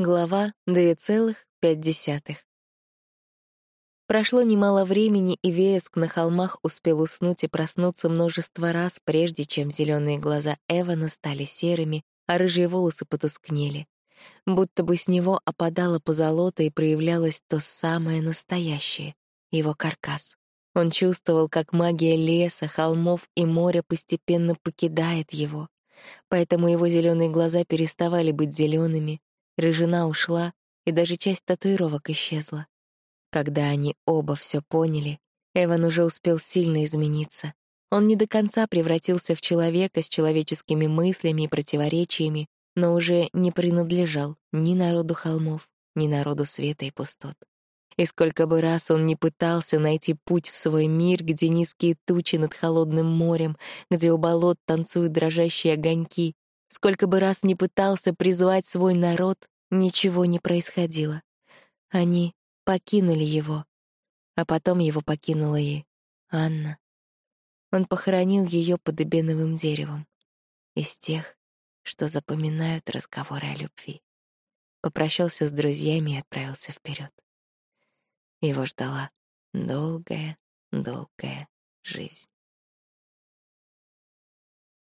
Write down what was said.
Глава 2,5. Прошло немало времени, и Вереск на холмах успел уснуть и проснуться множество раз, прежде чем зеленые глаза Эвана стали серыми, а рыжие волосы потускнели. Будто бы с него опадало позолота и проявлялось то самое настоящее — его каркас. Он чувствовал, как магия леса, холмов и моря постепенно покидает его. Поэтому его зеленые глаза переставали быть зелеными, Рыжина ушла, и даже часть татуировок исчезла. Когда они оба все поняли, Эван уже успел сильно измениться. Он не до конца превратился в человека с человеческими мыслями и противоречиями, но уже не принадлежал ни народу холмов, ни народу света и пустот. И сколько бы раз он не пытался найти путь в свой мир, где низкие тучи над холодным морем, где у болот танцуют дрожащие огоньки, Сколько бы раз не пытался призвать свой народ, ничего не происходило. Они покинули его, а потом его покинула и Анна. Он похоронил ее под эбеновым деревом, из тех, что запоминают разговоры о любви. Попрощался с друзьями и отправился вперед. Его ждала долгая, долгая жизнь.